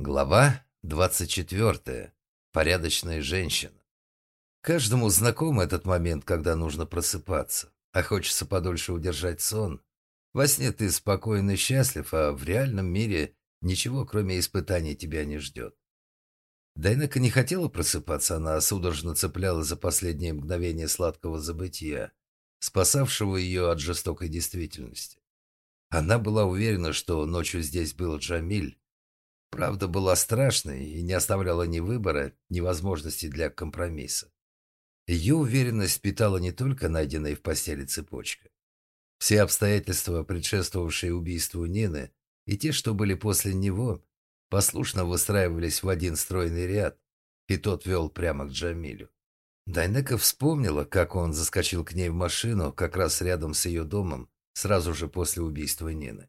Глава 24. Порядочная женщина. Каждому знаком этот момент, когда нужно просыпаться, а хочется подольше удержать сон. Во сне ты спокоен и счастлив, а в реальном мире ничего, кроме испытаний, тебя не ждет. Дайнека не хотела просыпаться, она судорожно цеплялась за последнее мгновение сладкого забытия, спасавшего ее от жестокой действительности. Она была уверена, что ночью здесь был Джамиль, Правда была страшной и не оставляла ни выбора, ни возможности для компромисса. Ее уверенность питала не только найденная в постели цепочка. Все обстоятельства, предшествовавшие убийству Нины, и те, что были после него, послушно выстраивались в один стройный ряд, и тот вел прямо к Джамилю. Дайнека вспомнила, как он заскочил к ней в машину как раз рядом с ее домом, сразу же после убийства Нины.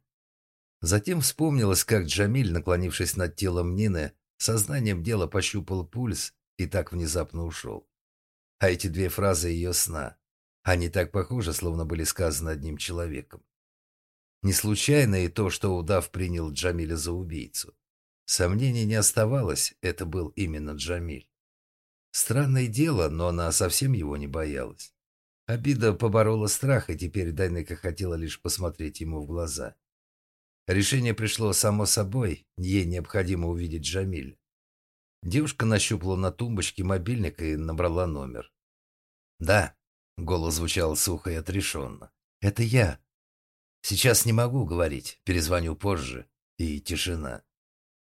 Затем вспомнилось, как Джамиль, наклонившись над телом Нины, сознанием дела пощупал пульс и так внезапно ушел. А эти две фразы ее сна, они так похожи, словно были сказаны одним человеком. Не случайно и то, что удав принял Джамиля за убийцу. Сомнений не оставалось, это был именно Джамиль. Странное дело, но она совсем его не боялась. Обида поборола страх, и теперь Дайнека хотела лишь посмотреть ему в глаза. Решение пришло само собой, ей необходимо увидеть Джамиль. Девушка нащупала на тумбочке мобильник и набрала номер. «Да», — голос звучал сухо и отрешенно, — «это я. Сейчас не могу говорить, перезвоню позже». И тишина.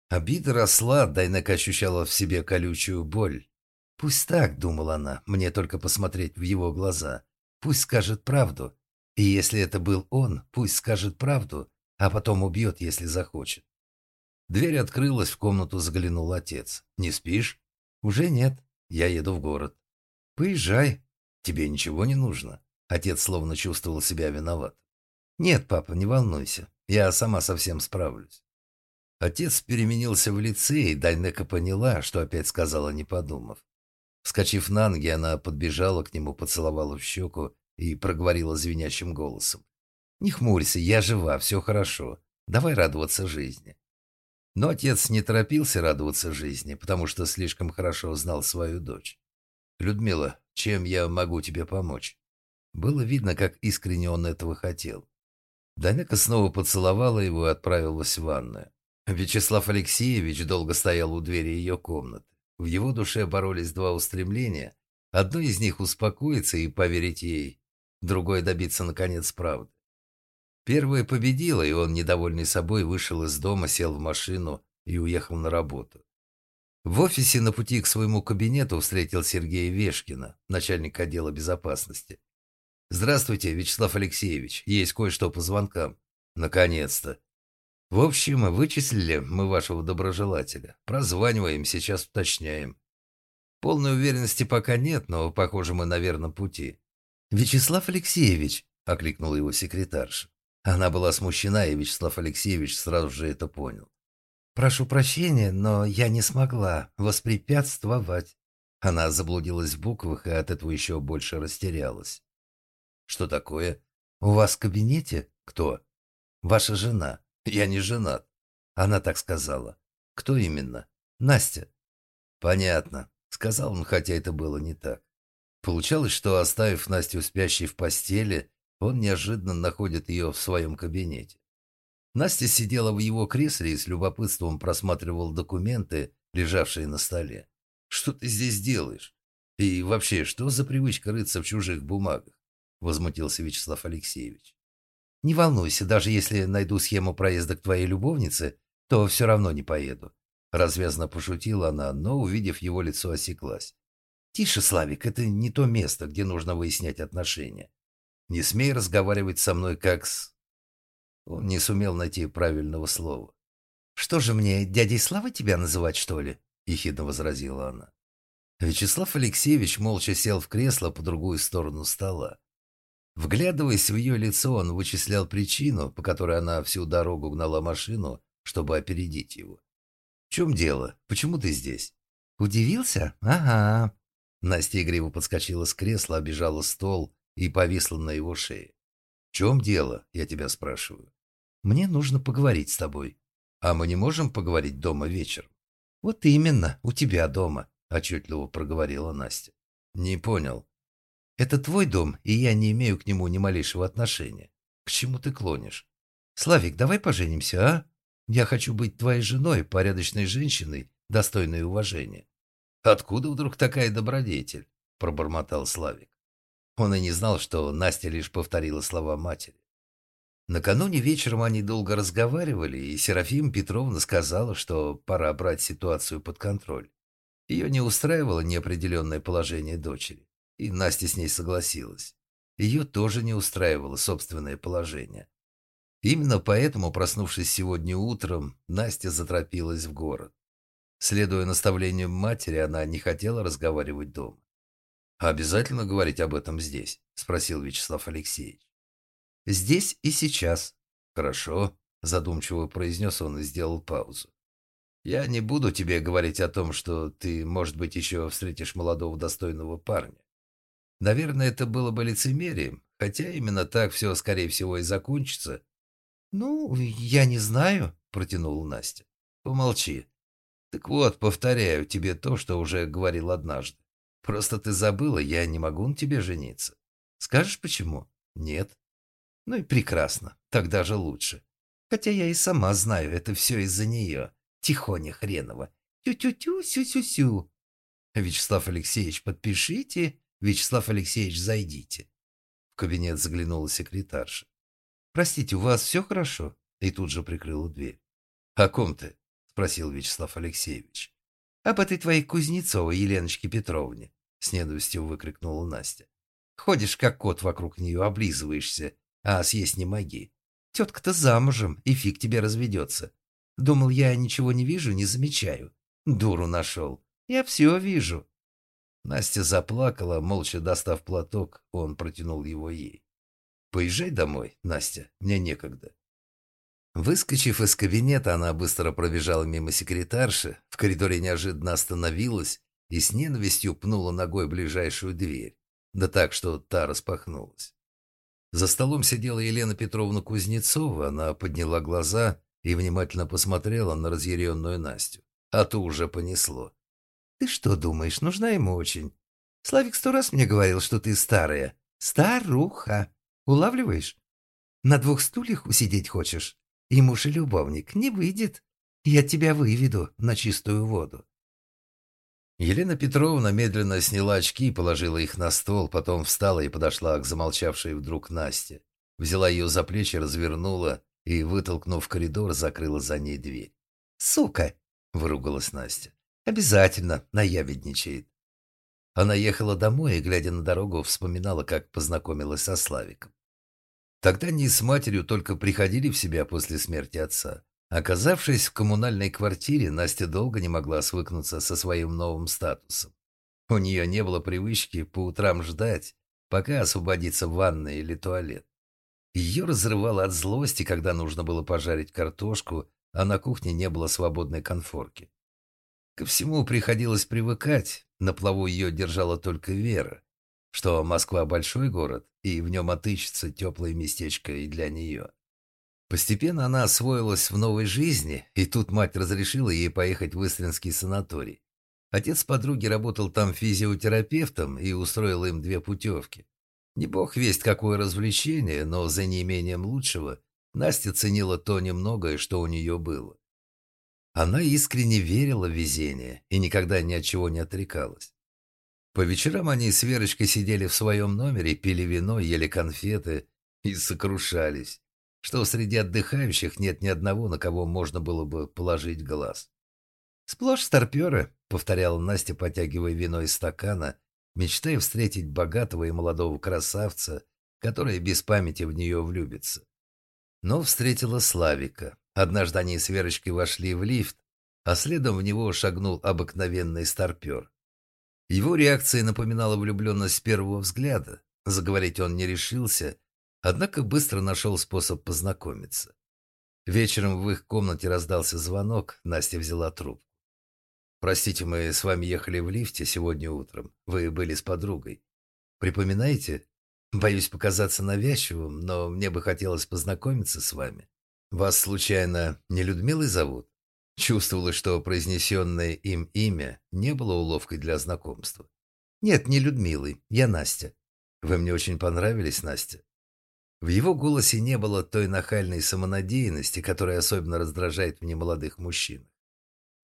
Обида росла, Дайнека ощущала в себе колючую боль. «Пусть так», — думала она, — «мне только посмотреть в его глаза. Пусть скажет правду. И если это был он, пусть скажет правду а потом убьет, если захочет. Дверь открылась, в комнату заглянул отец. «Не спишь?» «Уже нет. Я еду в город». «Поезжай. Тебе ничего не нужно». Отец словно чувствовал себя виноват. «Нет, папа, не волнуйся. Я сама совсем справлюсь». Отец переменился в лице, и Дальнека поняла, что опять сказала, не подумав. Вскочив на ноги, она подбежала к нему, поцеловала в щеку и проговорила звенящим голосом. «Не хмурься, я жива, все хорошо. Давай радоваться жизни». Но отец не торопился радоваться жизни, потому что слишком хорошо знал свою дочь. «Людмила, чем я могу тебе помочь?» Было видно, как искренне он этого хотел. Данека снова поцеловала его и отправилась в ванную. Вячеслав Алексеевич долго стоял у двери ее комнаты. В его душе боролись два устремления. Одно из них успокоиться и поверить ей, другое добиться, наконец, правды. Первая победила, и он, недовольный собой, вышел из дома, сел в машину и уехал на работу. В офисе на пути к своему кабинету встретил Сергея Вешкина, начальника отдела безопасности. «Здравствуйте, Вячеслав Алексеевич. Есть кое-что по звонкам». «Наконец-то». «В общем, вычислили мы вашего доброжелателя. Прозваниваем, сейчас уточняем». «Полной уверенности пока нет, но, похоже, мы на верном пути». «Вячеслав Алексеевич», — окликнула его секретарша. Она была смущена, и Вячеслав Алексеевич сразу же это понял. «Прошу прощения, но я не смогла воспрепятствовать». Она заблудилась в буквах и от этого еще больше растерялась. «Что такое? У вас в кабинете? Кто?» «Ваша жена. Я не женат». Она так сказала. «Кто именно?» «Настя». «Понятно», — сказал он, хотя это было не так. Получалось, что, оставив Настю спящей в постели, он неожиданно находит ее в своем кабинете. Настя сидела в его кресле и с любопытством просматривал документы, лежавшие на столе. «Что ты здесь делаешь? И вообще, что за привычка рыться в чужих бумагах?» – возмутился Вячеслав Алексеевич. «Не волнуйся, даже если найду схему проезда к твоей любовнице, то все равно не поеду». Развязно пошутила она, но, увидев его лицо, осеклась. «Тише, Славик, это не то место, где нужно выяснять отношения. Не смей разговаривать со мной как с...» Он не сумел найти правильного слова. «Что же мне, дядей Слава тебя называть, что ли?» – ехидно возразила она. Вячеслав Алексеевич молча сел в кресло по другую сторону стола. Вглядываясь в ее лицо, он вычислял причину, по которой она всю дорогу гнала машину, чтобы опередить его. «В чем дело? Почему ты здесь?» «Удивился? Ага». Настя игриво подскочила с кресла, обижала стол и повисла на его шее. «В чем дело?» – я тебя спрашиваю. «Мне нужно поговорить с тобой. А мы не можем поговорить дома вечером?» «Вот именно, у тебя дома», – отчетливо проговорила Настя. «Не понял». «Это твой дом, и я не имею к нему ни малейшего отношения. К чему ты клонишь? Славик, давай поженимся, а? Я хочу быть твоей женой, порядочной женщиной, достойной уважения». «Откуда вдруг такая добродетель?» – пробормотал Славик. Он и не знал, что Настя лишь повторила слова матери. Накануне вечером они долго разговаривали, и Серафима Петровна сказала, что пора брать ситуацию под контроль. Ее не устраивало неопределенное положение дочери, и Настя с ней согласилась. Ее тоже не устраивало собственное положение. Именно поэтому, проснувшись сегодня утром, Настя заторопилась в город. Следуя наставлениям матери, она не хотела разговаривать дома. «А обязательно говорить об этом здесь?» – спросил Вячеслав Алексеевич. Здесь и сейчас. Хорошо, задумчиво произнес он и сделал паузу. Я не буду тебе говорить о том, что ты, может быть, еще встретишь молодого достойного парня. Наверное, это было бы лицемерием, хотя именно так все, скорее всего, и закончится. Ну, я не знаю, протянула Настя. Помолчи. Так вот, повторяю тебе то, что уже говорил однажды. Просто ты забыла, я не могу на тебе жениться. Скажешь, почему? Нет. Ну и прекрасно, тогда же лучше. Хотя я и сама знаю, это все из-за нее. Тихоня хренова. Тю-тю-тю, сю-сю-сю. Вячеслав Алексеевич, подпишите. Вячеслав Алексеевич, зайдите. В кабинет заглянула секретарша. «Простите, у вас все хорошо?» И тут же прикрыла дверь. «О ком ты?» – спросил Вячеслав Алексеевич. «Об этой твоей Кузнецовой Еленочке Петровне», – с ненавистью выкрикнула Настя. «Ходишь, как кот вокруг нее, облизываешься а съесть не моги. Тетка-то замужем, и фиг тебе разведется. Думал, я ничего не вижу, не замечаю. Дуру нашел. Я все вижу. Настя заплакала, молча достав платок, он протянул его ей. «Поезжай домой, Настя, мне некогда». Выскочив из кабинета, она быстро пробежала мимо секретарши, в коридоре неожиданно остановилась и с ненавистью пнула ногой ближайшую дверь, да так, что та распахнулась. За столом сидела Елена Петровна Кузнецова, она подняла глаза и внимательно посмотрела на разъяренную Настю. А то уже понесло. «Ты что думаешь, нужна ему очень? Славик сто раз мне говорил, что ты старая. Старуха. Улавливаешь? На двух стульях усидеть хочешь? И муж, и любовник. Не выйдет. Я тебя выведу на чистую воду. Елена Петровна медленно сняла очки и положила их на стол, потом встала и подошла к замолчавшей вдруг Насте. Взяла ее за плечи, развернула и, вытолкнув в коридор, закрыла за ней дверь. «Сука!» – выругалась Настя. «Обязательно наябедничает». Она ехала домой и, глядя на дорогу, вспоминала, как познакомилась со Славиком. Тогда они с матерью только приходили в себя после смерти отца. Оказавшись в коммунальной квартире, Настя долго не могла свыкнуться со своим новым статусом. У нее не было привычки по утрам ждать, пока освободится ванная или туалет. Ее разрывало от злости, когда нужно было пожарить картошку, а на кухне не было свободной конфорки. Ко всему приходилось привыкать, на плаву ее держала только Вера, что Москва большой город, и в нем отыщется теплое местечко и для нее. Постепенно она освоилась в новой жизни, и тут мать разрешила ей поехать в Истринский санаторий. Отец подруги работал там физиотерапевтом и устроил им две путевки. Не бог весть какое развлечение, но за неимением лучшего Настя ценила то немногое, что у нее было. Она искренне верила в везение и никогда ни от чего не отрекалась. По вечерам они с Верочкой сидели в своем номере, пили вино, ели конфеты и сокрушались что среди отдыхающих нет ни одного, на кого можно было бы положить глаз. «Сплошь старперы», — повторяла Настя, потягивая вино из стакана, мечтая встретить богатого и молодого красавца, который без памяти в нее влюбится. Но встретила Славика. Однажды они с Верочкой вошли в лифт, а следом в него шагнул обыкновенный старпер. Его реакция напоминала влюбленность с первого взгляда. Заговорить он не решился, Однако быстро нашел способ познакомиться. Вечером в их комнате раздался звонок, Настя взяла трубку. «Простите, мы с вами ехали в лифте сегодня утром. Вы были с подругой. Припоминаете? Боюсь показаться навязчивым, но мне бы хотелось познакомиться с вами. Вас, случайно, не Людмилой зовут?» Чувствовалось, что произнесенное им имя не было уловкой для знакомства. «Нет, не Людмилой. Я Настя». «Вы мне очень понравились, Настя». В его голосе не было той нахальной самонадеянности, которая особенно раздражает в немолодых мужчинах.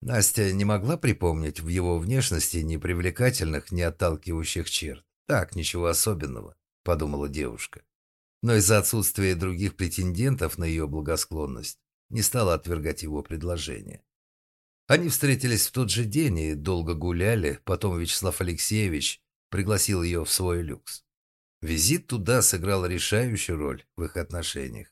Настя не могла припомнить в его внешности ни привлекательных, ни отталкивающих черт. Так, ничего особенного, подумала девушка. Но из-за отсутствия других претендентов на ее благосклонность не стала отвергать его предложение. Они встретились в тот же день и долго гуляли, потом Вячеслав Алексеевич пригласил ее в свой люкс. Визит туда сыграл решающую роль в их отношениях.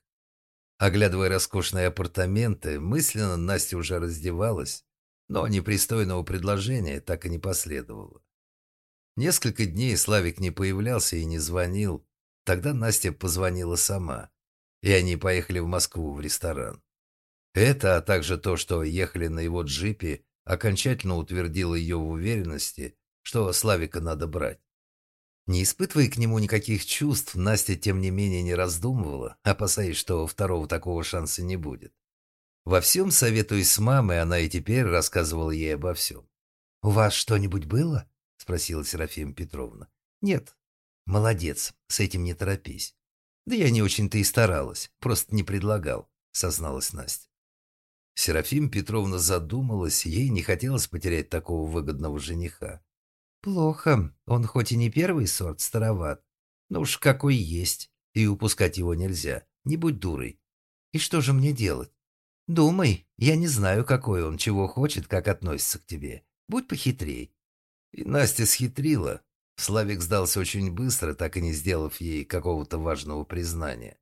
Оглядывая роскошные апартаменты, мысленно Настя уже раздевалась, но непристойного предложения так и не последовало. Несколько дней Славик не появлялся и не звонил. Тогда Настя позвонила сама, и они поехали в Москву в ресторан. Это, а также то, что ехали на его джипе, окончательно утвердило ее в уверенности, что Славика надо брать. Не испытывая к нему никаких чувств, Настя, тем не менее, не раздумывала, опасаясь, что второго такого шанса не будет. Во всем, советуясь с мамой, она и теперь рассказывала ей обо всем. «У вас что-нибудь было?» — спросила Серафима Петровна. «Нет». «Молодец, с этим не торопись». «Да я не очень-то и старалась, просто не предлагал», — созналась Настя. Серафима Петровна задумалась, ей не хотелось потерять такого выгодного жениха. «Плохо, он хоть и не первый сорт, староват, но уж какой есть, и упускать его нельзя, не будь дурой. И что же мне делать? Думай, я не знаю, какой он, чего хочет, как относится к тебе. Будь похитрей. И Настя схитрила. Славик сдался очень быстро, так и не сделав ей какого-то важного признания.